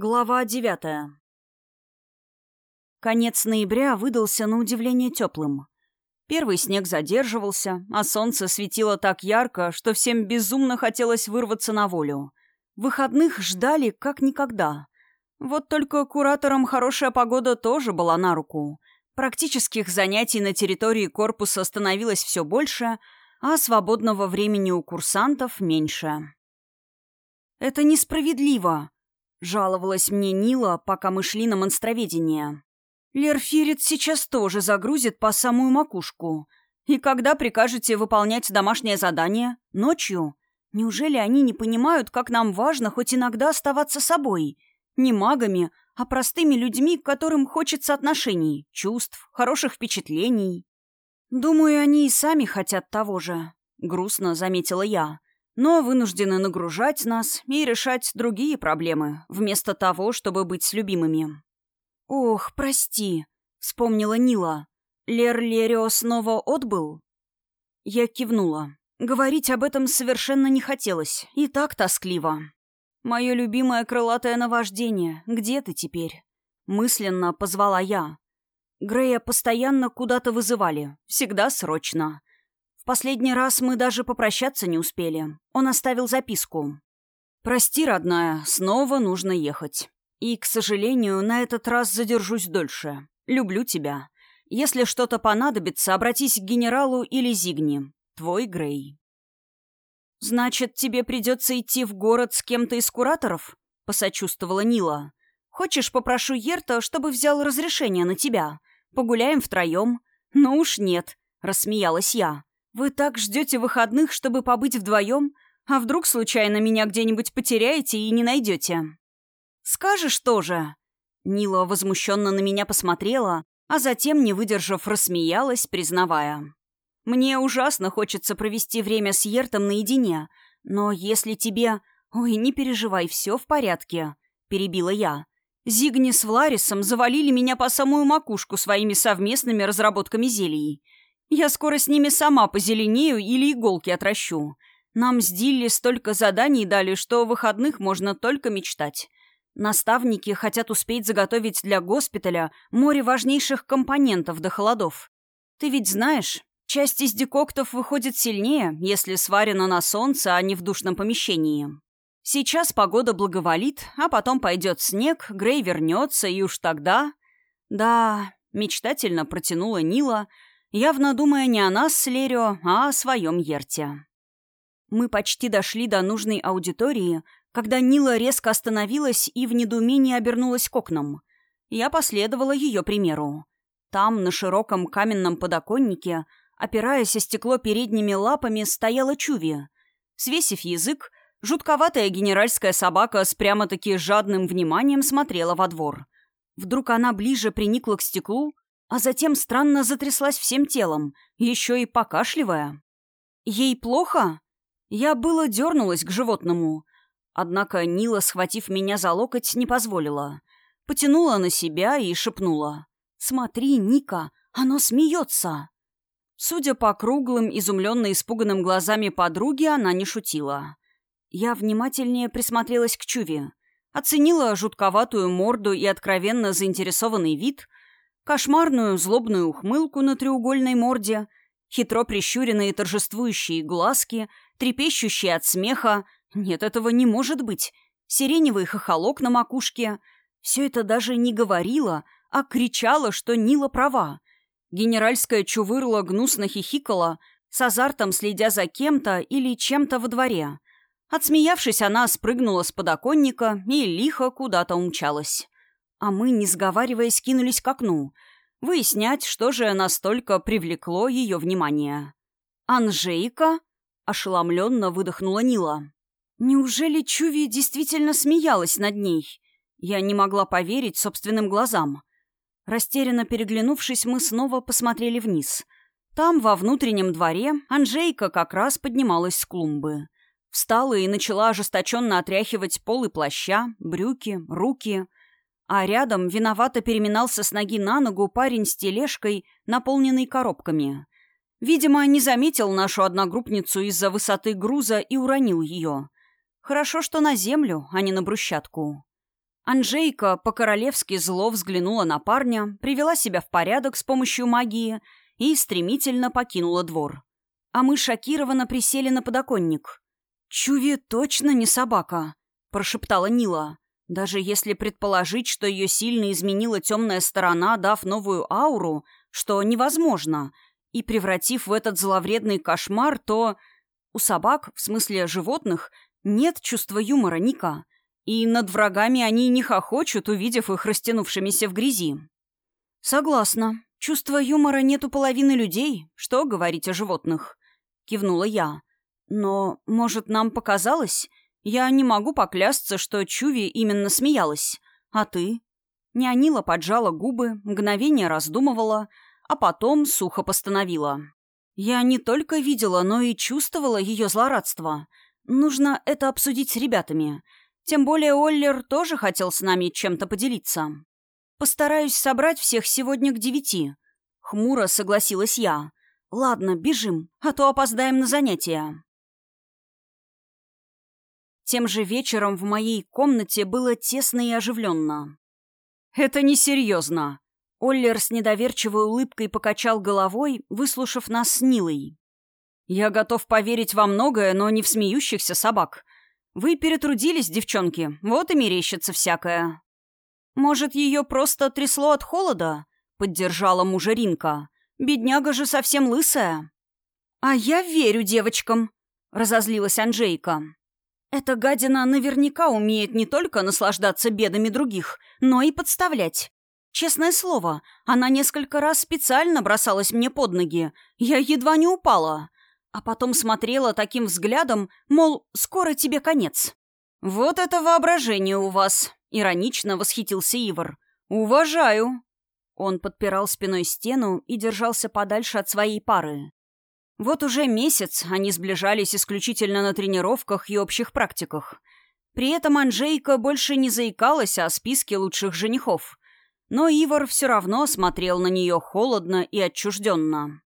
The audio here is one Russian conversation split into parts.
Глава девятая. Конец ноября выдался на удивление теплым. Первый снег задерживался, а солнце светило так ярко, что всем безумно хотелось вырваться на волю. Выходных ждали как никогда. Вот только кураторам хорошая погода тоже была на руку. Практических занятий на территории корпуса становилось все больше, а свободного времени у курсантов меньше. «Это несправедливо», Жаловалась мне Нила, пока мы шли на монстроведение. Лерфирит сейчас тоже загрузит по самую макушку. И когда прикажете выполнять домашнее задание? Ночью? Неужели они не понимают, как нам важно хоть иногда оставаться собой? Не магами, а простыми людьми, к которым хочется отношений, чувств, хороших впечатлений. Думаю, они и сами хотят того же. Грустно заметила я но вынуждены нагружать нас и решать другие проблемы, вместо того, чтобы быть с любимыми. «Ох, прости», — вспомнила Нила. «Лер Лерио снова отбыл?» Я кивнула. Говорить об этом совершенно не хотелось, и так тоскливо. «Мое любимое крылатое наваждение, где ты теперь?» Мысленно позвала я. Грея постоянно куда-то вызывали, всегда срочно. Последний раз мы даже попрощаться не успели. Он оставил записку. «Прости, родная, снова нужно ехать. И, к сожалению, на этот раз задержусь дольше. Люблю тебя. Если что-то понадобится, обратись к генералу или Зигни. Твой Грей». «Значит, тебе придется идти в город с кем-то из кураторов?» — посочувствовала Нила. «Хочешь, попрошу Ерта, чтобы взял разрешение на тебя? Погуляем втроем?» «Ну уж нет», — рассмеялась я. «Вы так ждете выходных, чтобы побыть вдвоем? А вдруг случайно меня где-нибудь потеряете и не найдете?» «Скажешь тоже?» Нила возмущенно на меня посмотрела, а затем, не выдержав, рассмеялась, признавая. «Мне ужасно хочется провести время с Ертом наедине, но если тебе...» «Ой, не переживай, все в порядке», — перебила я. «Зигни с Вларисом завалили меня по самую макушку своими совместными разработками зелий. Я скоро с ними сама позеленею или иголки отращу. Нам с Дилли столько заданий дали, что выходных можно только мечтать. Наставники хотят успеть заготовить для госпиталя море важнейших компонентов до холодов. Ты ведь знаешь, часть из декоктов выходит сильнее, если сварена на солнце, а не в душном помещении. Сейчас погода благоволит, а потом пойдет снег, Грей вернется, и уж тогда... Да, мечтательно протянула Нила — явно думая не о нас с Лерио, а о своем Ерте. Мы почти дошли до нужной аудитории, когда Нила резко остановилась и в недоумении обернулась к окнам. Я последовала ее примеру. Там, на широком каменном подоконнике, опираясь о стекло передними лапами, стояла Чуви. Свесив язык, жутковатая генеральская собака с прямо-таки жадным вниманием смотрела во двор. Вдруг она ближе приникла к стеклу а затем странно затряслась всем телом, еще и покашливая. «Ей плохо?» Я было дернулась к животному. Однако Нила, схватив меня за локоть, не позволила. Потянула на себя и шепнула. «Смотри, Ника, оно смеется!» Судя по круглым, изумленно испуганным глазами подруги, она не шутила. Я внимательнее присмотрелась к Чуве. Оценила жутковатую морду и откровенно заинтересованный вид — кошмарную злобную ухмылку на треугольной морде, хитро прищуренные торжествующие глазки, трепещущие от смеха. Нет, этого не может быть. Сиреневый хохолок на макушке. Все это даже не говорило, а кричало, что Нила права. Генеральская чувырла гнусно хихикала, с азартом следя за кем-то или чем-то во дворе. Отсмеявшись, она спрыгнула с подоконника и лихо куда-то умчалась. А мы, не сговариваясь, кинулись к окну. Выяснять, что же настолько привлекло ее внимание. «Анжейка?» — ошеломленно выдохнула Нила. «Неужели Чуви действительно смеялась над ней?» Я не могла поверить собственным глазам. Растерянно переглянувшись, мы снова посмотрели вниз. Там, во внутреннем дворе, Анжейка как раз поднималась с клумбы. Встала и начала ожесточенно отряхивать полы плаща, брюки, руки — а рядом виновато переминался с ноги на ногу парень с тележкой, наполненной коробками. Видимо, не заметил нашу одногруппницу из-за высоты груза и уронил ее. Хорошо, что на землю, а не на брусчатку. Анжейка по-королевски зло взглянула на парня, привела себя в порядок с помощью магии и стремительно покинула двор. А мы шокированно присели на подоконник. «Чуви точно не собака», — прошептала Нила. Даже если предположить, что ее сильно изменила темная сторона, дав новую ауру, что невозможно, и превратив в этот зловредный кошмар, то у собак, в смысле животных, нет чувства юмора Ника, и над врагами они не хохочут, увидев их растянувшимися в грязи. «Согласна. Чувства юмора нет у половины людей. Что говорить о животных?» — кивнула я. «Но, может, нам показалось? Я не могу поклясться, что Чуви именно смеялась. А ты?» Неонила поджала губы, мгновение раздумывала, а потом сухо постановила. «Я не только видела, но и чувствовала ее злорадство. Нужно это обсудить с ребятами. Тем более Оллер тоже хотел с нами чем-то поделиться. Постараюсь собрать всех сегодня к девяти». Хмуро согласилась я. «Ладно, бежим, а то опоздаем на занятия». Тем же вечером в моей комнате было тесно и оживленно. «Это несерьезно!» Оллер с недоверчивой улыбкой покачал головой, выслушав нас с Нилой. «Я готов поверить во многое, но не в смеющихся собак. Вы перетрудились, девчонки, вот и мерещится всякое». «Может, ее просто трясло от холода?» — поддержала мужа Ринка. «Бедняга же совсем лысая». «А я верю девочкам», — разозлилась Анжейка. Эта гадина наверняка умеет не только наслаждаться бедами других, но и подставлять. Честное слово, она несколько раз специально бросалась мне под ноги. Я едва не упала. А потом смотрела таким взглядом, мол, скоро тебе конец. «Вот это воображение у вас!» — иронично восхитился Ивар. «Уважаю!» Он подпирал спиной стену и держался подальше от своей пары. Вот уже месяц они сближались исключительно на тренировках и общих практиках. При этом Анжейка больше не заикалась о списке лучших женихов. Но Ивар все равно смотрел на нее холодно и отчужденно.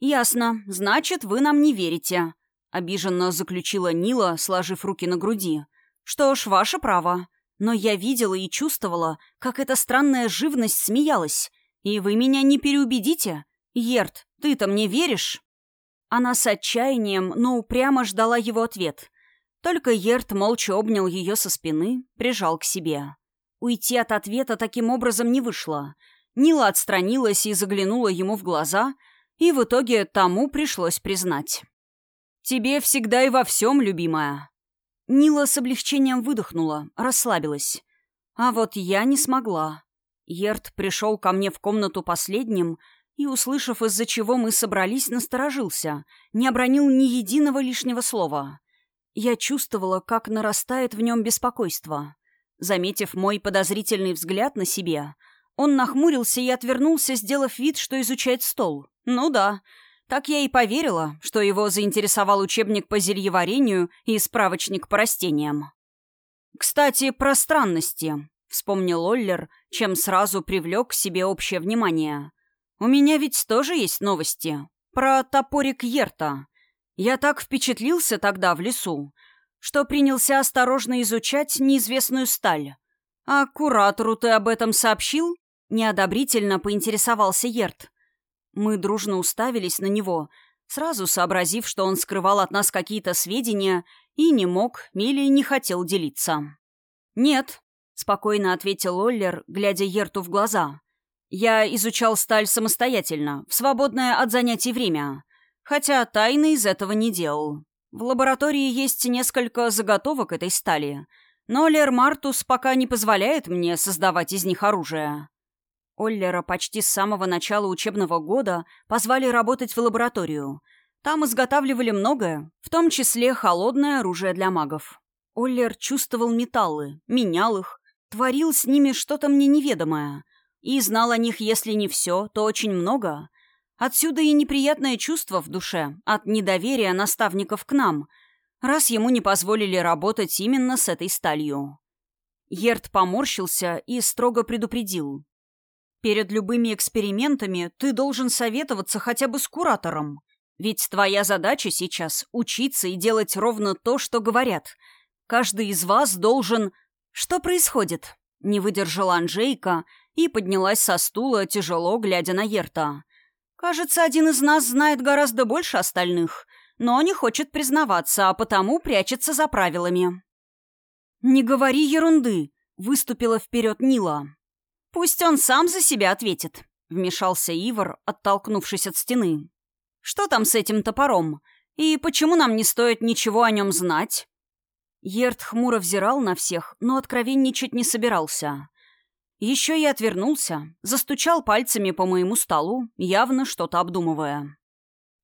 «Ясно. Значит, вы нам не верите», — обиженно заключила Нила, сложив руки на груди. «Что ж, ваше право. Но я видела и чувствовала, как эта странная живность смеялась. И вы меня не переубедите. Ерт, ты-то мне веришь?» Она с отчаянием, но упрямо ждала его ответ. Только Ерт молча обнял ее со спины, прижал к себе. Уйти от ответа таким образом не вышло. Нила отстранилась и заглянула ему в глаза, и в итоге тому пришлось признать. «Тебе всегда и во всем, любимая». Нила с облегчением выдохнула, расслабилась. А вот я не смогла. Ерт пришел ко мне в комнату последним — и, услышав, из-за чего мы собрались, насторожился, не обронил ни единого лишнего слова. Я чувствовала, как нарастает в нем беспокойство. Заметив мой подозрительный взгляд на себе, он нахмурился и отвернулся, сделав вид, что изучает стол. Ну да, так я и поверила, что его заинтересовал учебник по зельеварению и справочник по растениям. «Кстати, про странности», — вспомнил Оллер, чем сразу привлек к себе общее внимание — у меня ведь тоже есть новости. Про топорик Ерта. Я так впечатлился тогда в лесу, что принялся осторожно изучать неизвестную сталь. А куратору ты об этом сообщил? Неодобрительно поинтересовался Ерт. Мы дружно уставились на него, сразу сообразив, что он скрывал от нас какие-то сведения и не мог или не хотел делиться. «Нет», — спокойно ответил Оллер, глядя Ерту в глаза. Я изучал сталь самостоятельно, в свободное от занятий время, хотя тайны из этого не делал. В лаборатории есть несколько заготовок этой стали, но Лер Мартус пока не позволяет мне создавать из них оружие. Оллера почти с самого начала учебного года позвали работать в лабораторию. Там изготавливали многое, в том числе холодное оружие для магов. Оллер чувствовал металлы, менял их, творил с ними что-то мне неведомое — и знал о них, если не все, то очень много. Отсюда и неприятное чувство в душе от недоверия наставников к нам, раз ему не позволили работать именно с этой сталью. Ерт поморщился и строго предупредил. «Перед любыми экспериментами ты должен советоваться хотя бы с куратором. Ведь твоя задача сейчас — учиться и делать ровно то, что говорят. Каждый из вас должен...» «Что происходит?» — не выдержала Анжейка и поднялась со стула, тяжело глядя на Ерта. «Кажется, один из нас знает гораздо больше остальных, но не хочет признаваться, а потому прячется за правилами». «Не говори ерунды!» — выступила вперед Нила. «Пусть он сам за себя ответит», — вмешался Ивар, оттолкнувшись от стены. «Что там с этим топором? И почему нам не стоит ничего о нем знать?» Ерт хмуро взирал на всех, но откровенничать не собирался. Еще и отвернулся, застучал пальцами по моему столу, явно что-то обдумывая.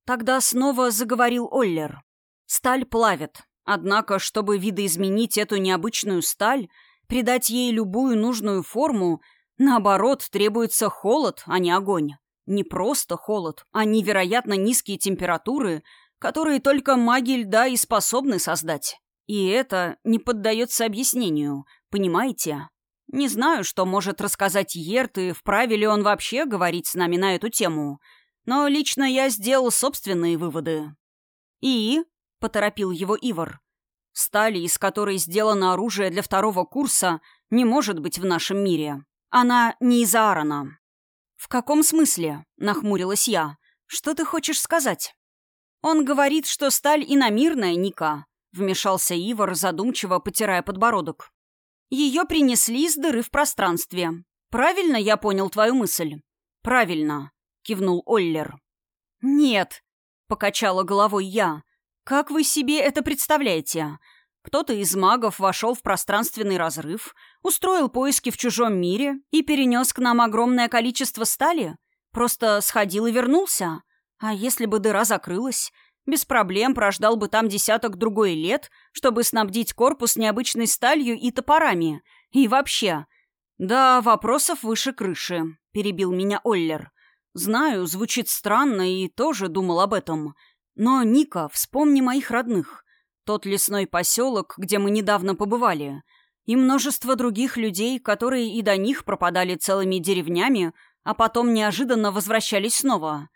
Тогда снова заговорил Оллер. «Сталь плавит. Однако, чтобы видоизменить эту необычную сталь, придать ей любую нужную форму, наоборот, требуется холод, а не огонь. Не просто холод, а невероятно низкие температуры, которые только маги льда и способны создать. И это не поддается объяснению, понимаете? Не знаю, что может рассказать Ерт и вправе ли он вообще говорить с нами на эту тему, но лично я сделал собственные выводы. «И?» — поторопил его Ивар. «Стали, из которой сделано оружие для второго курса, не может быть в нашем мире. Она не из Аарона». «В каком смысле?» — нахмурилась я. «Что ты хочешь сказать?» «Он говорит, что сталь иномирная, Ника», — вмешался Ивар, задумчиво потирая подбородок. «Ее принесли из дыры в пространстве. Правильно я понял твою мысль?» «Правильно», — кивнул Оллер. «Нет», — покачала головой я. «Как вы себе это представляете? Кто-то из магов вошел в пространственный разрыв, устроил поиски в чужом мире и перенес к нам огромное количество стали? Просто сходил и вернулся? А если бы дыра закрылась? Без проблем прождал бы там десяток другой лет, чтобы снабдить корпус необычной сталью и топорами. И вообще... «Да, вопросов выше крыши», — перебил меня Оллер. «Знаю, звучит странно и тоже думал об этом. Но, Ника, вспомни моих родных. Тот лесной поселок, где мы недавно побывали. И множество других людей, которые и до них пропадали целыми деревнями, а потом неожиданно возвращались снова.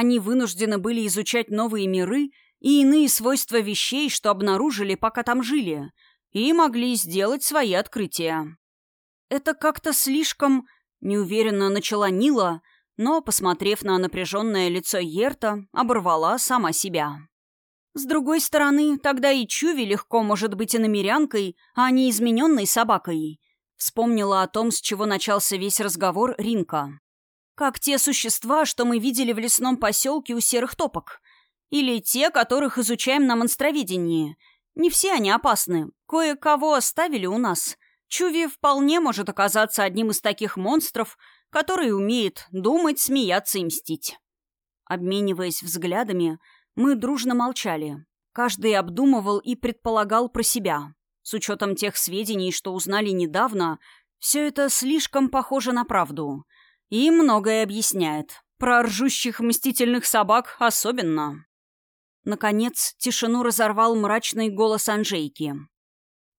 Они вынуждены были изучать новые миры и иные свойства вещей, что обнаружили, пока там жили, и могли сделать свои открытия. Это как-то слишком... Неуверенно начала Нила, но, посмотрев на напряженное лицо Ерта, оборвала сама себя. С другой стороны, тогда и Чуви легко может быть и намерянкой, а не измененной собакой. Вспомнила о том, с чего начался весь разговор Ринка. Как те существа, что мы видели в лесном поселке у серых топок. Или те, которых изучаем на монстровидении. Не все они опасны. Кое-кого оставили у нас. Чуви вполне может оказаться одним из таких монстров, который умеет думать, смеяться и мстить. Обмениваясь взглядами, мы дружно молчали. Каждый обдумывал и предполагал про себя. С учетом тех сведений, что узнали недавно, все это слишком похоже на правду — и многое объясняет. Про ржущих мстительных собак особенно. Наконец, тишину разорвал мрачный голос Анжейки.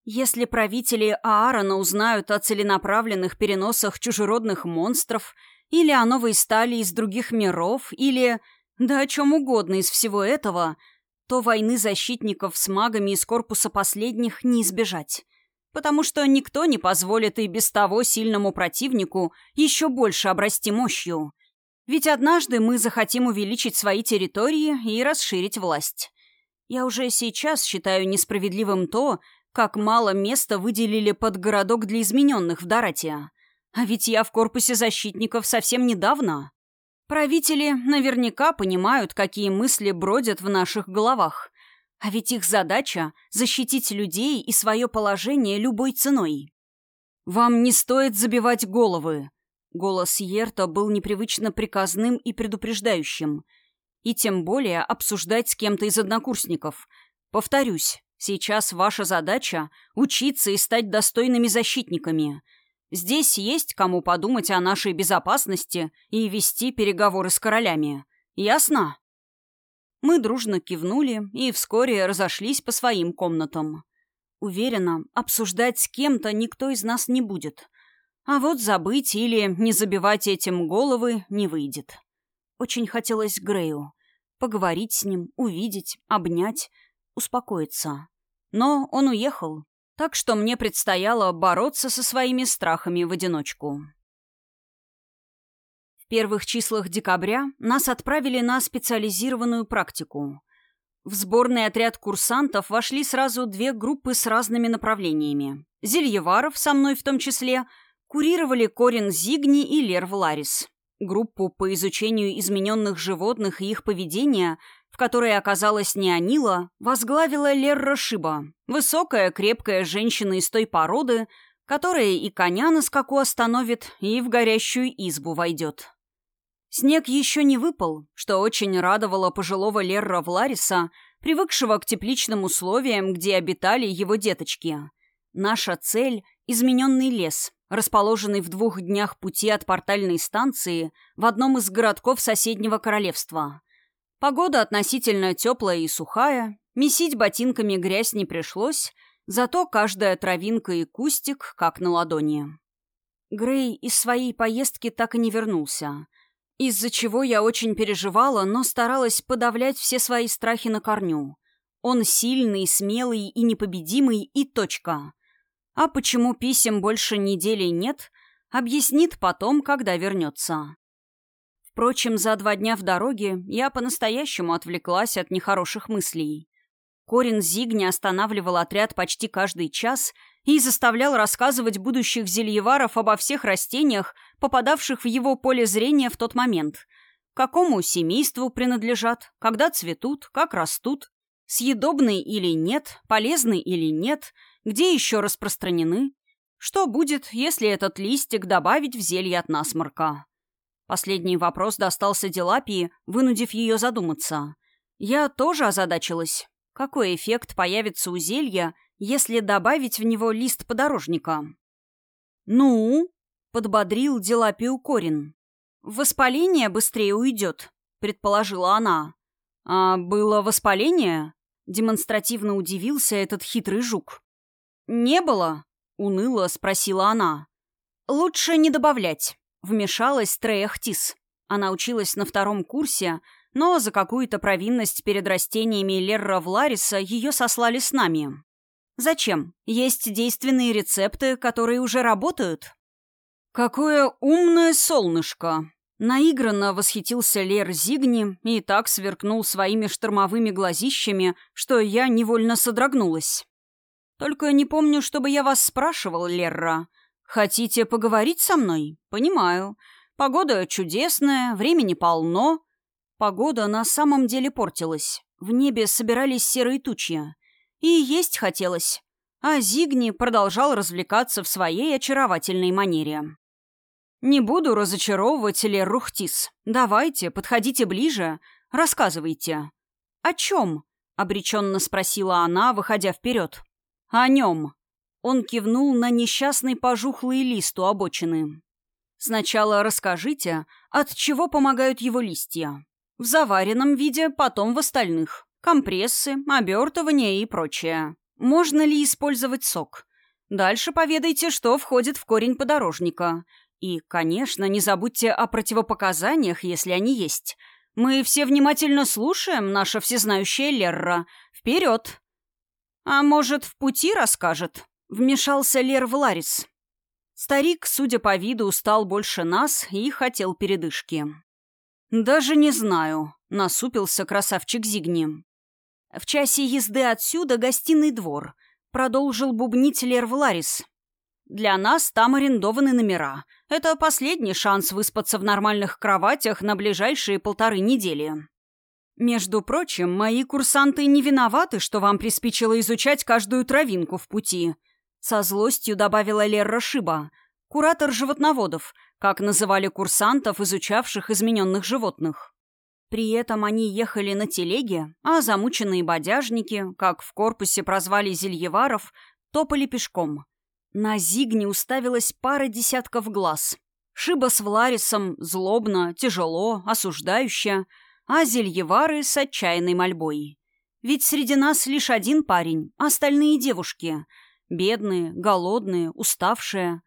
Если правители Аарона узнают о целенаправленных переносах чужеродных монстров, или о новой стали из других миров, или... да о чем угодно из всего этого, то войны защитников с магами из корпуса последних не избежать потому что никто не позволит и без того сильному противнику еще больше обрасти мощью. Ведь однажды мы захотим увеличить свои территории и расширить власть. Я уже сейчас считаю несправедливым то, как мало места выделили под городок для измененных в Дарате. А ведь я в корпусе защитников совсем недавно. Правители наверняка понимают, какие мысли бродят в наших головах. А ведь их задача — защитить людей и свое положение любой ценой. «Вам не стоит забивать головы!» Голос Ерта был непривычно приказным и предупреждающим. И тем более обсуждать с кем-то из однокурсников. Повторюсь, сейчас ваша задача — учиться и стать достойными защитниками. Здесь есть кому подумать о нашей безопасности и вести переговоры с королями. Ясно? Мы дружно кивнули и вскоре разошлись по своим комнатам. Уверена, обсуждать с кем-то никто из нас не будет. А вот забыть или не забивать этим головы не выйдет. Очень хотелось Грею. Поговорить с ним, увидеть, обнять, успокоиться. Но он уехал. Так что мне предстояло бороться со своими страхами в одиночку. Первых числах декабря нас отправили на специализированную практику. В сборный отряд курсантов вошли сразу две группы с разными направлениями. Зельеваров, со мной в том числе, курировали Корин Зигни и Лерв Ларис. Группу по изучению измененных животных и их поведения, в которой оказалась Неонила, возглавила Лерра Шиба, высокая, крепкая женщина из той породы, которая и коня на скаку остановит, и в горящую избу войдет. Снег еще не выпал, что очень радовало пожилого Лерра Влариса, привыкшего к тепличным условиям, где обитали его деточки. Наша цель — измененный лес, расположенный в двух днях пути от портальной станции в одном из городков соседнего королевства. Погода относительно теплая и сухая, месить ботинками грязь не пришлось, зато каждая травинка и кустик как на ладони. Грей из своей поездки так и не вернулся, из-за чего я очень переживала, но старалась подавлять все свои страхи на корню. Он сильный, смелый и непобедимый, и точка. А почему писем больше недели нет, объяснит потом, когда вернется. Впрочем, за два дня в дороге я по-настоящему отвлеклась от нехороших мыслей. Корин Зигни останавливал отряд почти каждый час и заставлял рассказывать будущих зельеваров обо всех растениях, попадавших в его поле зрения в тот момент. Какому семейству принадлежат, когда цветут, как растут, съедобны или нет, полезны или нет — где еще распространены? Что будет, если этот листик добавить в зелье от насморка? Последний вопрос достался Делапии, вынудив ее задуматься. Я тоже озадачилась. Какой эффект появится у зелья, если добавить в него лист подорожника? «Ну?» — подбодрил Делапию Корин. «Воспаление быстрее уйдет», — предположила она. «А было воспаление?» — демонстративно удивился этот хитрый жук. «Не было?» — уныло спросила она. «Лучше не добавлять», — вмешалась Треяхтис. Она училась на втором курсе, но за какую-то провинность перед растениями Лерра Влариса ее сослали с нами. «Зачем? Есть действенные рецепты, которые уже работают?» «Какое умное солнышко!» Наигранно восхитился Лер Зигни и так сверкнул своими штормовыми глазищами, что я невольно содрогнулась. Только не помню, чтобы я вас спрашивал, Лерра. Хотите поговорить со мной? Понимаю. Погода чудесная, времени полно. Погода на самом деле портилась. В небе собирались серые тучи. И есть хотелось. А Зигни продолжал развлекаться в своей очаровательной манере. «Не буду разочаровывать Леррухтис. Давайте, подходите ближе, рассказывайте». «О чем?» — обреченно спросила она, выходя вперед. «О нем!» Он кивнул на несчастный пожухлый лист у обочины. «Сначала расскажите, от чего помогают его листья. В заваренном виде, потом в остальных. Компрессы, обертывание и прочее. Можно ли использовать сок? Дальше поведайте, что входит в корень подорожника. И, конечно, не забудьте о противопоказаниях, если они есть. Мы все внимательно слушаем, наша всезнающая Лерра. Вперед!» «А может, в пути расскажет?» — вмешался Лер Вларис. Старик, судя по виду, устал больше нас и хотел передышки. «Даже не знаю», — насупился красавчик Зигни. «В часе езды отсюда гостиный двор», — продолжил бубнить Лер Вларис. «Для нас там арендованы номера. Это последний шанс выспаться в нормальных кроватях на ближайшие полторы недели». Между прочим, мои курсанты не виноваты, что вам приспичило изучать каждую травинку в пути. Со злостью добавила Лерра Шиба, куратор животноводов, как называли курсантов, изучавших измененных животных. При этом они ехали на телеге, а замученные бодяжники, как в корпусе прозвали зельеваров, топали пешком. На Зигне уставилась пара десятков глаз. Шиба с Вларисом злобно, тяжело, осуждающе — а зельевары с отчаянной мольбой. Ведь среди нас лишь один парень, остальные девушки. Бедные, голодные, уставшие.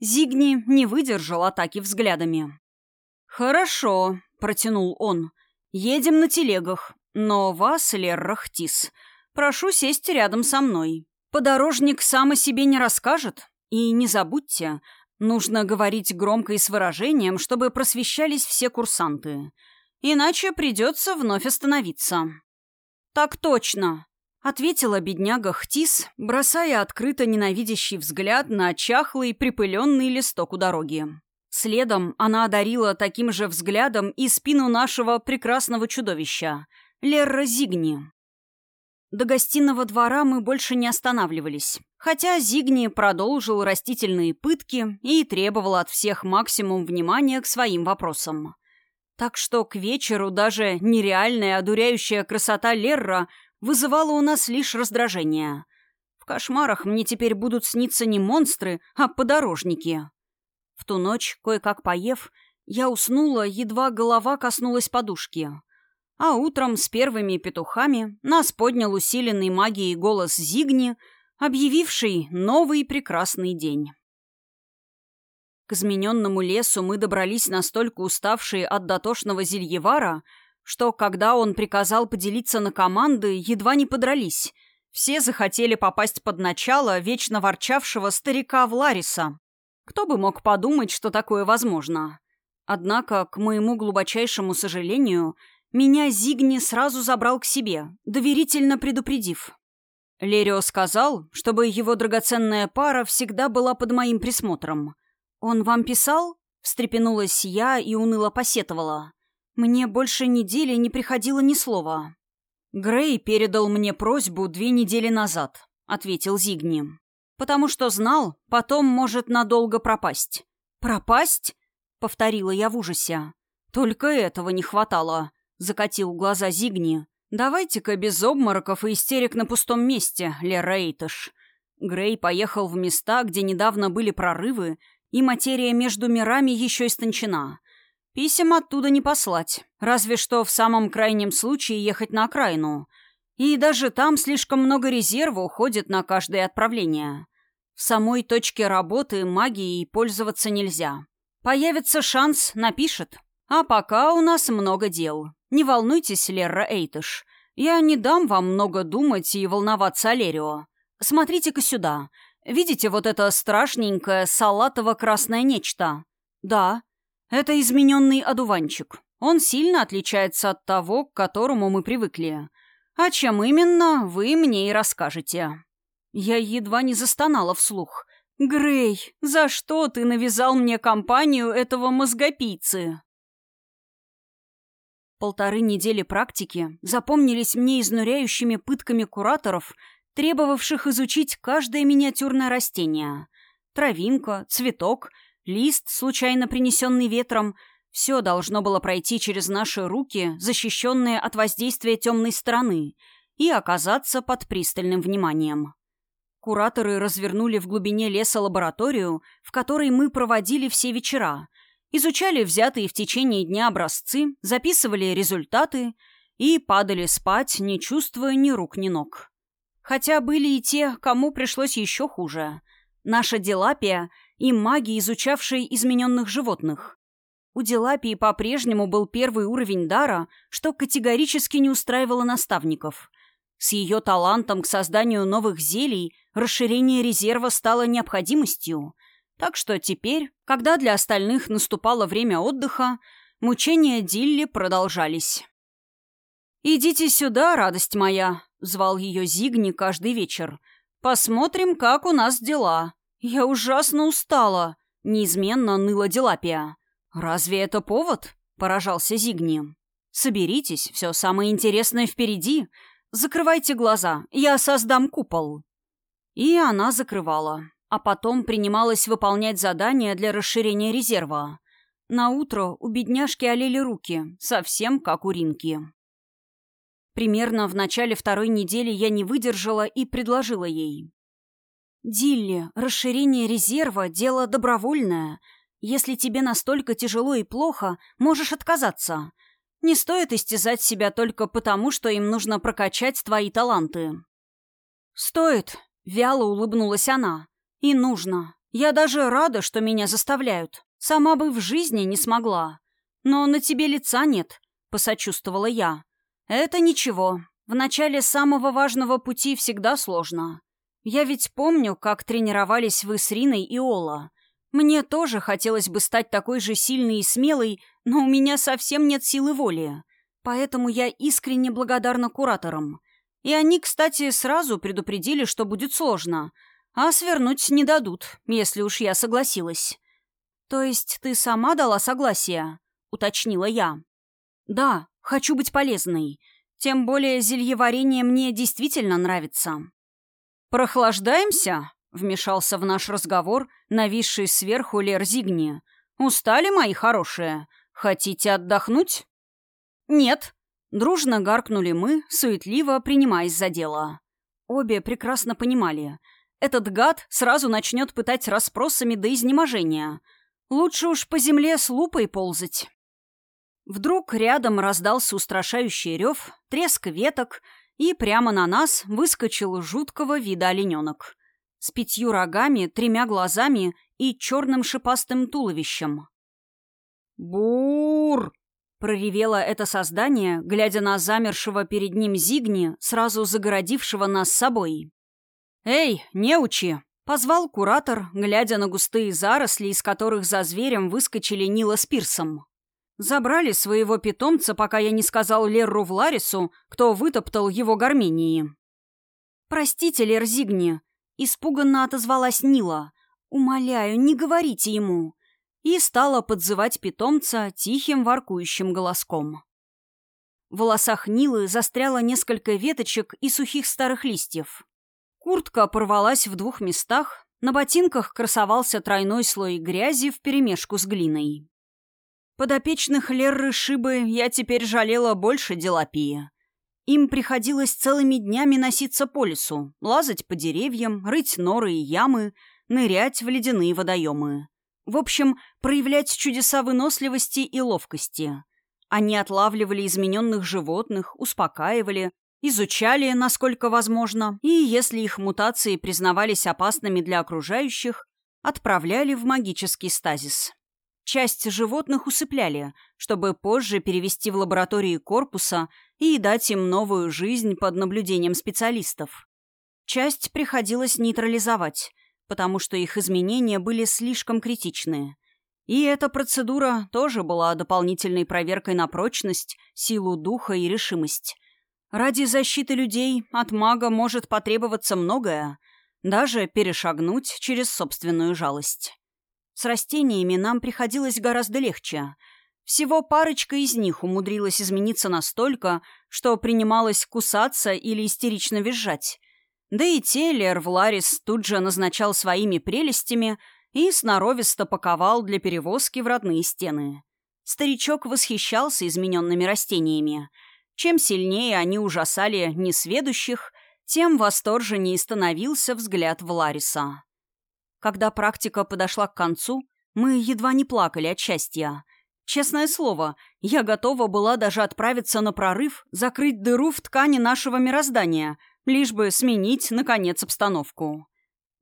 Зигни не выдержал атаки взглядами. «Хорошо», — протянул он. «Едем на телегах. Но вас, Лер Рахтис, прошу сесть рядом со мной. подорожник сам о себе не расскажет. И не забудьте, нужно говорить громко и с выражением, чтобы просвещались все курсанты. Иначе придется вновь остановиться. «Так точно», — ответила бедняга Хтис, бросая открыто ненавидящий взгляд на чахлый припыленный листок у дороги. Следом она одарила таким же взглядом и спину нашего прекрасного чудовища — Лерра Зигни. До гостиного двора мы больше не останавливались, хотя Зигни продолжил растительные пытки и требовал от всех максимум внимания к своим вопросам. Так что к вечеру даже нереальная одуряющая красота Лерра вызывала у нас лишь раздражение. В кошмарах мне теперь будут сниться не монстры, а подорожники. В ту ночь, кое-как поев, я уснула, едва голова коснулась подушки. А утром с первыми петухами нас поднял усиленный магией голос Зигни, объявивший новый прекрасный день. К измененному лесу мы добрались настолько уставшие от дотошного зельевара, что, когда он приказал поделиться на команды, едва не подрались. Все захотели попасть под начало вечно ворчавшего старика Влариса. Кто бы мог подумать, что такое возможно? Однако, к моему глубочайшему сожалению, меня Зигни сразу забрал к себе, доверительно предупредив. Лерио сказал, чтобы его драгоценная пара всегда была под моим присмотром. «Он вам писал?» — встрепенулась я и уныло посетовала. Мне больше недели не приходило ни слова. «Грей передал мне просьбу две недели назад», — ответил Зигни. «Потому что знал, потом может надолго пропасть». «Пропасть?» — повторила я в ужасе. «Только этого не хватало», — закатил глаза Зигни. «Давайте-ка без обмороков и истерик на пустом месте, Лерейтыш». Грей поехал в места, где недавно были прорывы, и материя между мирами еще истончена. Писем оттуда не послать, разве что в самом крайнем случае ехать на окраину. И даже там слишком много резерва уходит на каждое отправление. В самой точке работы магией пользоваться нельзя. Появится шанс, напишет. А пока у нас много дел. Не волнуйтесь, Лерра Эйтыш. Я не дам вам много думать и волноваться Алерио. Смотрите-ка сюда. Видите вот это страшненькое салатово-красное нечто? Да, это измененный одуванчик. Он сильно отличается от того, к которому мы привыкли. А чем именно, вы мне и расскажете. Я едва не застонала вслух. «Грей, за что ты навязал мне компанию этого мозгопийцы?» Полторы недели практики запомнились мне изнуряющими пытками кураторов, требовавших изучить каждое миниатюрное растение. Травинка, цветок, лист, случайно принесенный ветром — все должно было пройти через наши руки, защищенные от воздействия темной стороны, и оказаться под пристальным вниманием. Кураторы развернули в глубине леса лабораторию, в которой мы проводили все вечера — изучали взятые в течение дня образцы, записывали результаты и падали спать, не чувствуя ни рук, ни ног. Хотя были и те, кому пришлось еще хуже. Наша Делапия и маги, изучавшие измененных животных. У Делапии по-прежнему был первый уровень дара, что категорически не устраивало наставников. С ее талантом к созданию новых зелий расширение резерва стало необходимостью — так что теперь, когда для остальных наступало время отдыха, мучения Дилли продолжались. «Идите сюда, радость моя», — звал ее Зигни каждый вечер. «Посмотрим, как у нас дела. Я ужасно устала», — неизменно ныла Делапия. «Разве это повод?» — поражался Зигни. «Соберитесь, все самое интересное впереди. Закрывайте глаза, я создам купол». И она закрывала а потом принималась выполнять задания для расширения резерва. На утро у бедняжки олели руки, совсем как у Ринки. Примерно в начале второй недели я не выдержала и предложила ей. «Дилли, расширение резерва — дело добровольное. Если тебе настолько тяжело и плохо, можешь отказаться. Не стоит истязать себя только потому, что им нужно прокачать твои таланты». «Стоит», — вяло улыбнулась она. И нужно. Я даже рада, что меня заставляют. Сама бы в жизни не смогла. Но на тебе лица нет, посочувствовала я. Это ничего. В начале самого важного пути всегда сложно. Я ведь помню, как тренировались вы с Риной и Ола. Мне тоже хотелось бы стать такой же сильной и смелой, но у меня совсем нет силы воли. Поэтому я искренне благодарна кураторам. И они, кстати, сразу предупредили, что будет сложно. А свернуть не дадут, если уж я согласилась. «То есть ты сама дала согласие?» — уточнила я. «Да, хочу быть полезной. Тем более зельеварение мне действительно нравится». «Прохлаждаемся?» — вмешался в наш разговор нависший сверху Лер Зигни. «Устали, мои хорошие? Хотите отдохнуть?» «Нет», — дружно гаркнули мы, суетливо принимаясь за дело. Обе прекрасно понимали. Этот гад сразу начнет пытать расспросами до изнеможения. Лучше уж по земле с лупой ползать. Вдруг рядом раздался устрашающий рев, треск веток, и прямо на нас выскочил жуткого вида олененок. С пятью рогами, тремя глазами и черным шипастым туловищем. «Бур!» — проревело это создание, глядя на замершего перед ним Зигни, сразу загородившего нас собой. «Эй, неучи!» — позвал куратор, глядя на густые заросли, из которых за зверем выскочили Нила с Пирсом. Забрали своего питомца, пока я не сказал Лерру Вларису, кто вытоптал его гармении. «Простите, Лер Зигни», — испуганно отозвалась Нила. «Умоляю, не говорите ему». И стала подзывать питомца тихим воркующим голоском. В волосах Нилы застряло несколько веточек и сухих старых листьев. Куртка порвалась в двух местах, на ботинках красовался тройной слой грязи вперемешку с глиной. Подопечных Лерры Шибы я теперь жалела больше Делапии. Им приходилось целыми днями носиться по лесу, лазать по деревьям, рыть норы и ямы, нырять в ледяные водоемы. В общем, проявлять чудеса выносливости и ловкости. Они отлавливали измененных животных, успокаивали, изучали, насколько возможно, и, если их мутации признавались опасными для окружающих, отправляли в магический стазис. Часть животных усыпляли, чтобы позже перевести в лаборатории корпуса и дать им новую жизнь под наблюдением специалистов. Часть приходилось нейтрализовать, потому что их изменения были слишком критичны. И эта процедура тоже была дополнительной проверкой на прочность, силу духа и решимость. Ради защиты людей от мага может потребоваться многое, даже перешагнуть через собственную жалость. С растениями нам приходилось гораздо легче. Всего парочка из них умудрилась измениться настолько, что принималось кусаться или истерично визжать. Да и Теллер Вларис тут же назначал своими прелестями и сноровисто паковал для перевозки в родные стены. Старичок восхищался измененными растениями. Чем сильнее они ужасали несведущих, тем восторженнее становился взгляд Влариса. Когда практика подошла к концу, мы едва не плакали от счастья. Честное слово, я готова была даже отправиться на прорыв, закрыть дыру в ткани нашего мироздания, лишь бы сменить, наконец, обстановку.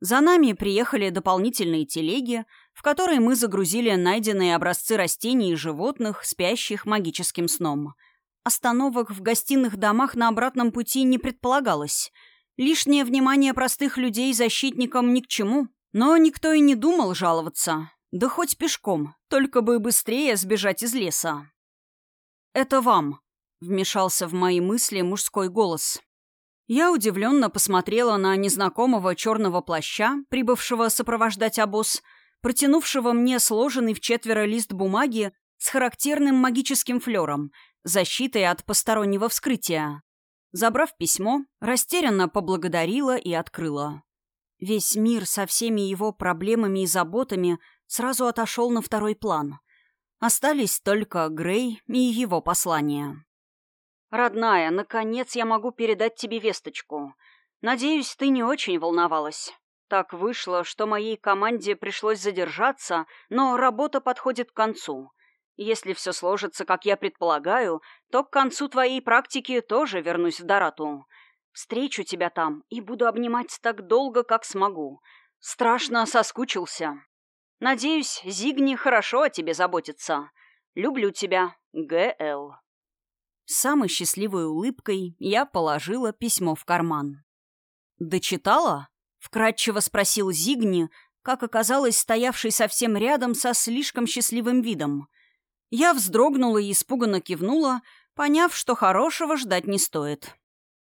За нами приехали дополнительные телеги, в которые мы загрузили найденные образцы растений и животных, спящих магическим сном. Остановок в гостиных домах на обратном пути не предполагалось. Лишнее внимание простых людей защитникам ни к чему, но никто и не думал жаловаться. Да хоть пешком, только бы быстрее сбежать из леса. «Это вам», — вмешался в мои мысли мужской голос. Я удивленно посмотрела на незнакомого черного плаща, прибывшего сопровождать обоз, протянувшего мне сложенный в четверо лист бумаги с характерным магическим флером, защитой от постороннего вскрытия. Забрав письмо, растерянно поблагодарила и открыла. Весь мир со всеми его проблемами и заботами сразу отошел на второй план. Остались только Грей и его послания. «Родная, наконец я могу передать тебе весточку. Надеюсь, ты не очень волновалась. Так вышло, что моей команде пришлось задержаться, но работа подходит к концу. Если все сложится, как я предполагаю, то к концу твоей практики тоже вернусь в Дорату. Встречу тебя там и буду обнимать так долго, как смогу. Страшно соскучился. Надеюсь, Зигни хорошо о тебе заботится. Люблю тебя, Г.Л. Самой счастливой улыбкой я положила письмо в карман. «Дочитала?» — Вкратчиво спросил Зигни, как оказалось, стоявший совсем рядом со слишком счастливым видом. Я вздрогнула и испуганно кивнула, поняв, что хорошего ждать не стоит.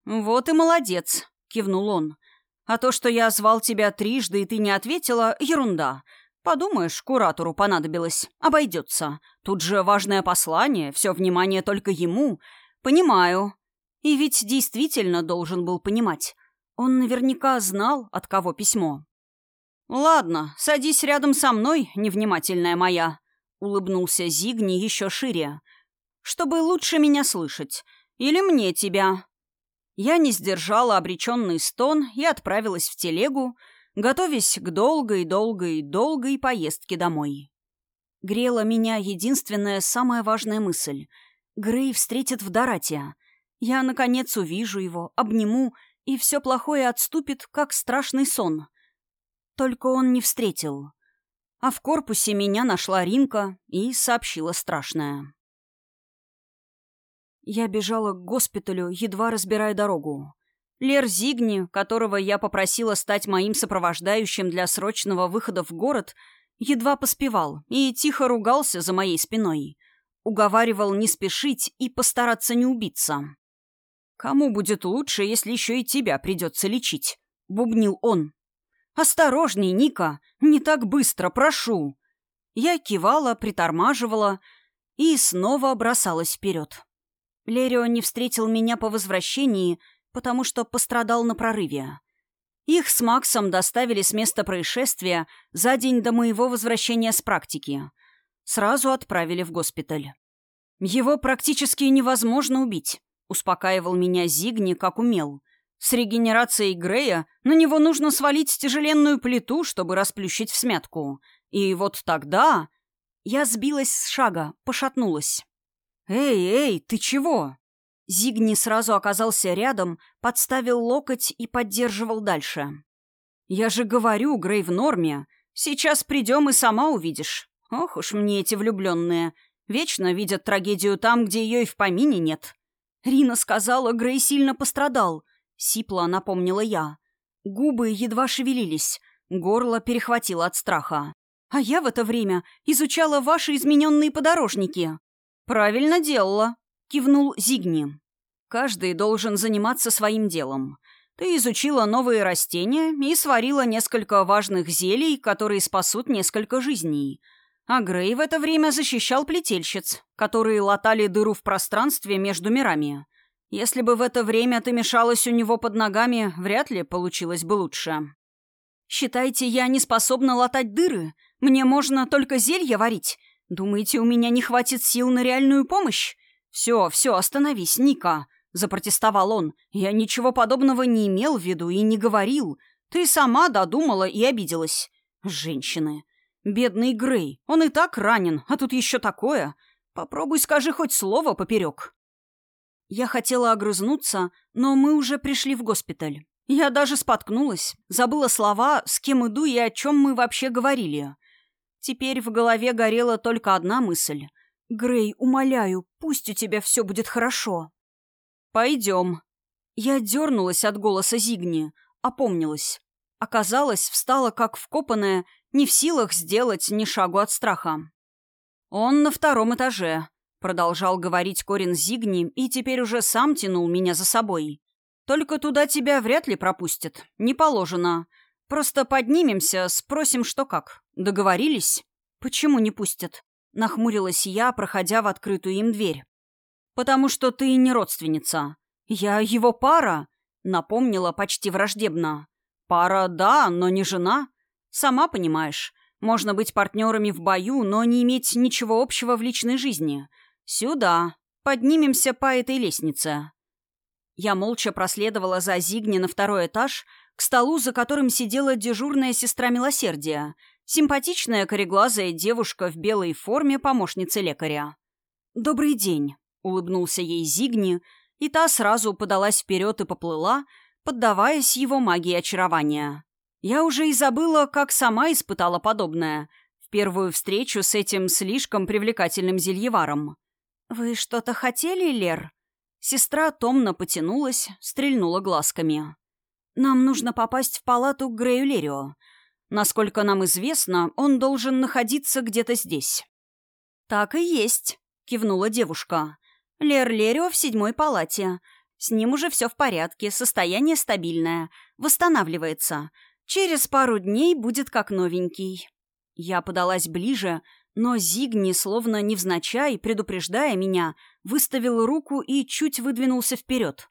«Вот и молодец», — кивнул он. «А то, что я звал тебя трижды, и ты не ответила, — ерунда. Подумаешь, куратору понадобилось. Обойдется. Тут же важное послание, все внимание только ему. Понимаю. И ведь действительно должен был понимать. Он наверняка знал, от кого письмо. «Ладно, садись рядом со мной, невнимательная моя», — улыбнулся Зигни еще шире. «Чтобы лучше меня слышать. Или мне тебя». Я не сдержала обреченный стон и отправилась в телегу, готовясь к долгой-долгой-долгой поездке домой. Грела меня единственная самая важная мысль. Грей встретит в Дарате. Я, наконец, увижу его, обниму, и все плохое отступит, как страшный сон. Только он не встретил. А в корпусе меня нашла Ринка и сообщила страшное. Я бежала к госпиталю, едва разбирая дорогу. Лер Зигни, которого я попросила стать моим сопровождающим для срочного выхода в город, едва поспевал и тихо ругался за моей спиной. Уговаривал не спешить и постараться не убиться. «Кому будет лучше, если еще и тебя придется лечить?» — бубнил он. «Осторожней, Ника! Не так быстро, прошу!» Я кивала, притормаживала и снова бросалась вперед. Лерио не встретил меня по возвращении, потому что пострадал на прорыве. Их с Максом доставили с места происшествия за день до моего возвращения с практики. Сразу отправили в госпиталь. «Его практически невозможно убить», — успокаивал меня Зигни, как умел. С регенерацией Грея на него нужно свалить тяжеленную плиту, чтобы расплющить в смятку. И вот тогда... Я сбилась с шага, пошатнулась. «Эй, эй, ты чего?» Зигни сразу оказался рядом, подставил локоть и поддерживал дальше. «Я же говорю, Грей в норме. Сейчас придем и сама увидишь. Ох уж мне эти влюбленные. Вечно видят трагедию там, где ее и в помине нет». Рина сказала, Грей сильно пострадал. Сипла напомнила я. Губы едва шевелились, горло перехватило от страха. А я в это время изучала ваши измененные подорожники. Правильно делала, кивнул Зигни. Каждый должен заниматься своим делом. Ты изучила новые растения и сварила несколько важных зелий, которые спасут несколько жизней. А Грей в это время защищал плетельщиц, которые латали дыру в пространстве между мирами. Если бы в это время ты мешалась у него под ногами, вряд ли получилось бы лучше. Считаете, я не способна латать дыры? Мне можно только зелья варить? Думаете, у меня не хватит сил на реальную помощь? Все, все, остановись, Ника, запротестовал он. Я ничего подобного не имел в виду и не говорил. Ты сама додумала и обиделась. Женщины. Бедный Грей, он и так ранен, а тут еще такое. Попробуй скажи хоть слово поперек. Я хотела огрызнуться, но мы уже пришли в госпиталь. Я даже споткнулась, забыла слова, с кем иду и о чем мы вообще говорили. Теперь в голове горела только одна мысль. «Грей, умоляю, пусть у тебя все будет хорошо». «Пойдем». Я дернулась от голоса Зигни, опомнилась. Оказалось, встала как вкопанная, не в силах сделать ни шагу от страха. Он на втором этаже. Продолжал говорить Корин Зигни и теперь уже сам тянул меня за собой. «Только туда тебя вряд ли пропустят. Не положено. Просто поднимемся, спросим, что как. Договорились?» «Почему не пустят?» Нахмурилась я, проходя в открытую им дверь. «Потому что ты не родственница. Я его пара», — напомнила почти враждебно. «Пара, да, но не жена. Сама понимаешь, можно быть партнерами в бою, но не иметь ничего общего в личной жизни. «Сюда. Поднимемся по этой лестнице». Я молча проследовала за Зигни на второй этаж, к столу, за которым сидела дежурная сестра милосердия, симпатичная кореглазая девушка в белой форме помощницы лекаря. «Добрый день», — улыбнулся ей Зигни, и та сразу подалась вперед и поплыла, поддаваясь его магии очарования. Я уже и забыла, как сама испытала подобное в первую встречу с этим слишком привлекательным зельеваром. «Вы что-то хотели, Лер?» Сестра томно потянулась, стрельнула глазками. Нам нужно попасть в палату к Грею Лерио. Насколько нам известно, он должен находиться где-то здесь». «Так и есть», — кивнула девушка. «Лер Лерио в седьмой палате. С ним уже все в порядке, состояние стабильное. Восстанавливается. Через пару дней будет как новенький». Я подалась ближе, но Зигни, словно невзначай, предупреждая меня, выставил руку и чуть выдвинулся вперед.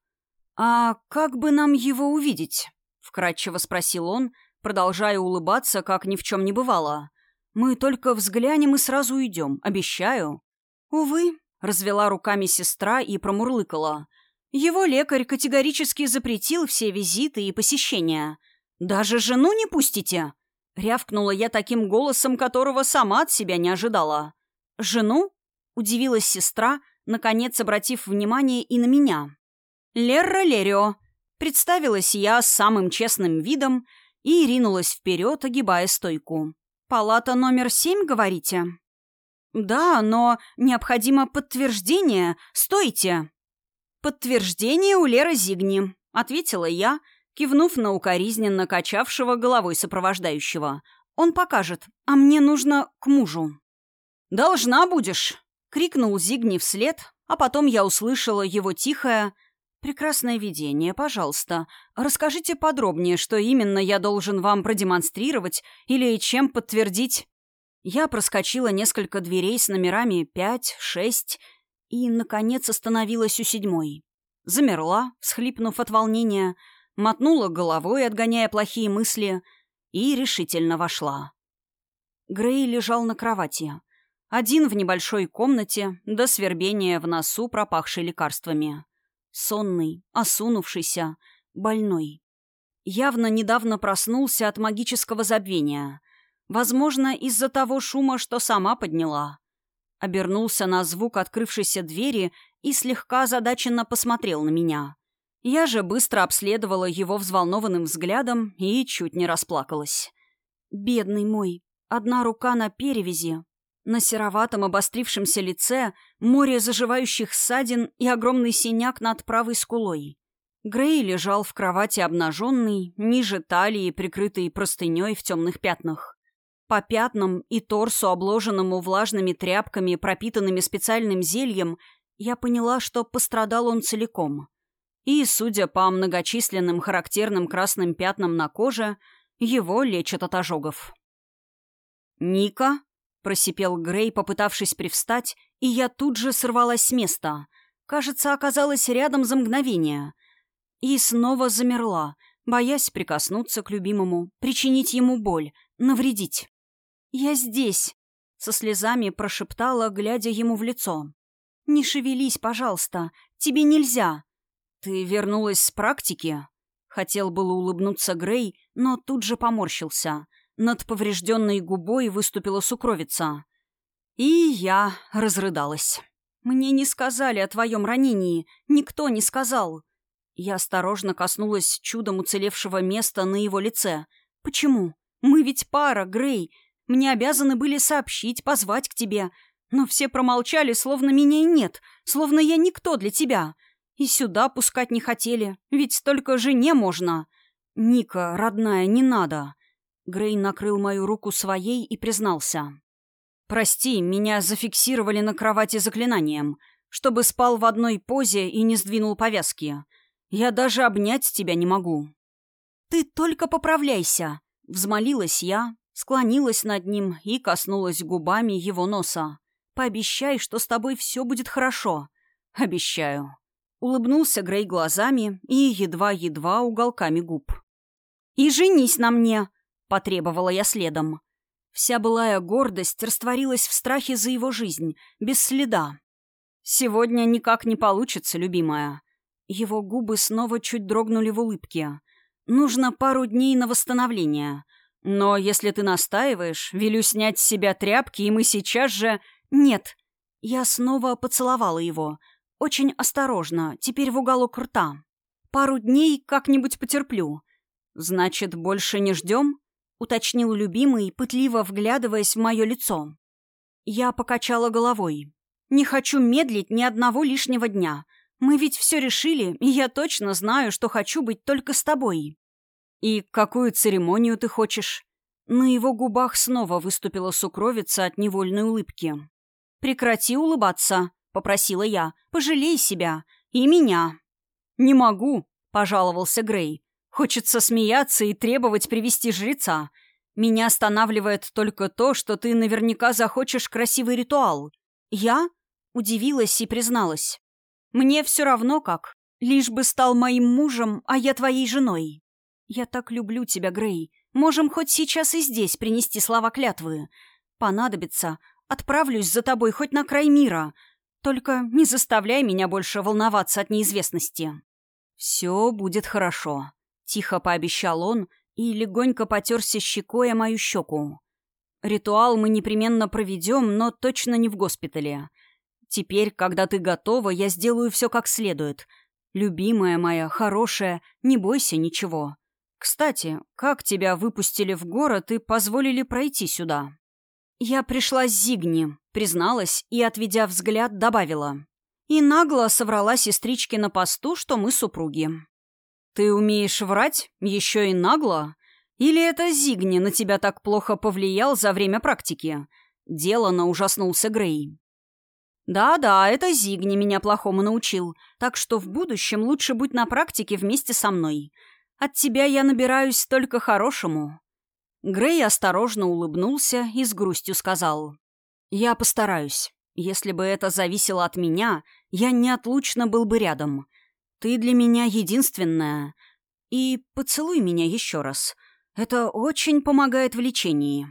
«А как бы нам его увидеть?» — вкратчиво спросил он, продолжая улыбаться, как ни в чем не бывало. «Мы только взглянем и сразу уйдем, обещаю». «Увы», — развела руками сестра и промурлыкала. «Его лекарь категорически запретил все визиты и посещения. Даже жену не пустите?» Рявкнула я таким голосом, которого сама от себя не ожидала. «Жену?» — удивилась сестра, наконец обратив внимание и на меня. «Лерра Лерио», — представилась я самым честным видом и ринулась вперед, огибая стойку. «Палата номер семь, говорите?» «Да, но необходимо подтверждение. Стойте!» «Подтверждение у Леры Зигни», — ответила я, кивнув на укоризненно качавшего головой сопровождающего. «Он покажет, а мне нужно к мужу». «Должна будешь!» — крикнул Зигни вслед, а потом я услышала его тихое «Прекрасное видение, пожалуйста. Расскажите подробнее, что именно я должен вам продемонстрировать или чем подтвердить». Я проскочила несколько дверей с номерами пять, шесть и, наконец, остановилась у седьмой. Замерла, всхлипнув от волнения, мотнула головой, отгоняя плохие мысли, и решительно вошла. Грей лежал на кровати. Один в небольшой комнате, до свербения в носу, пропахший лекарствами. Сонный, осунувшийся, больной. Явно недавно проснулся от магического забвения. Возможно, из-за того шума, что сама подняла. Обернулся на звук открывшейся двери и слегка озадаченно посмотрел на меня. Я же быстро обследовала его взволнованным взглядом и чуть не расплакалась. «Бедный мой, одна рука на перевязи, на сероватом обострившемся лице море заживающих ссадин и огромный синяк над правой скулой. Грей лежал в кровати обнаженный, ниже талии, прикрытый простыней в темных пятнах. По пятнам и торсу, обложенному влажными тряпками, пропитанными специальным зельем, я поняла, что пострадал он целиком. И, судя по многочисленным характерным красным пятнам на коже, его лечат от ожогов. «Ника?» — просипел Грей, попытавшись привстать, и я тут же сорвалась с места. Кажется, оказалась рядом за мгновение. И снова замерла, боясь прикоснуться к любимому, причинить ему боль, навредить. «Я здесь», — со слезами прошептала, глядя ему в лицо. «Не шевелись, пожалуйста, тебе нельзя». «Ты вернулась с практики?» Хотел было улыбнуться Грей, но тут же поморщился. Над поврежденной губой выступила сукровица. И я разрыдалась. «Мне не сказали о твоем ранении. Никто не сказал». Я осторожно коснулась чудом уцелевшего места на его лице. «Почему? Мы ведь пара, Грей. Мне обязаны были сообщить, позвать к тебе. Но все промолчали, словно меня и нет, словно я никто для тебя. И сюда пускать не хотели, ведь только жене можно. Ника, родная, не надо. Грей накрыл мою руку своей и признался. «Прости, меня зафиксировали на кровати заклинанием, чтобы спал в одной позе и не сдвинул повязки. Я даже обнять тебя не могу». «Ты только поправляйся!» — взмолилась я, склонилась над ним и коснулась губами его носа. «Пообещай, что с тобой все будет хорошо». «Обещаю». Улыбнулся Грей глазами и едва-едва уголками губ. «И женись на мне!» — потребовала я следом. Вся былая гордость растворилась в страхе за его жизнь, без следа. «Сегодня никак не получится, любимая». Его губы снова чуть дрогнули в улыбке. «Нужно пару дней на восстановление. Но если ты настаиваешь, велю снять с себя тряпки, и мы сейчас же...» «Нет». Я снова поцеловала его — очень осторожно, теперь в уголок рта. Пару дней как-нибудь потерплю. Значит, больше не ждем? Уточнил любимый, пытливо вглядываясь в мое лицо. Я покачала головой. Не хочу медлить ни одного лишнего дня. Мы ведь все решили, и я точно знаю, что хочу быть только с тобой. «И какую церемонию ты хочешь?» На его губах снова выступила сукровица от невольной улыбки. «Прекрати улыбаться», — попросила я. «Пожалей себя. И меня». «Не могу», — пожаловался Грей. «Хочется смеяться и требовать привести жреца. Меня останавливает только то, что ты наверняка захочешь красивый ритуал». «Я?» — удивилась и призналась. «Мне все равно как. Лишь бы стал моим мужем, а я твоей женой. Я так люблю тебя, Грей. Можем хоть сейчас и здесь принести слова клятвы. Понадобится. Отправлюсь за тобой хоть на край мира. Только не заставляй меня больше волноваться от неизвестности. Все будет хорошо. Тихо пообещал он и легонько потерся щекой о мою щеку. Ритуал мы непременно проведем, но точно не в госпитале. Теперь, когда ты готова, я сделаю все как следует — «Любимая моя, хорошая, не бойся ничего. Кстати, как тебя выпустили в город и позволили пройти сюда?» «Я пришла с Зигни», призналась и, отведя взгляд, добавила. И нагло соврала сестричке на посту, что мы супруги. «Ты умеешь врать? Еще и нагло? Или это Зигни на тебя так плохо повлиял за время практики?» Делано ужаснулся Грей. «Да-да, это Зигни меня плохому научил, так что в будущем лучше будь на практике вместе со мной. От тебя я набираюсь только хорошему». Грей осторожно улыбнулся и с грустью сказал. «Я постараюсь. Если бы это зависело от меня, я неотлучно был бы рядом. Ты для меня единственная. И поцелуй меня еще раз. Это очень помогает в лечении».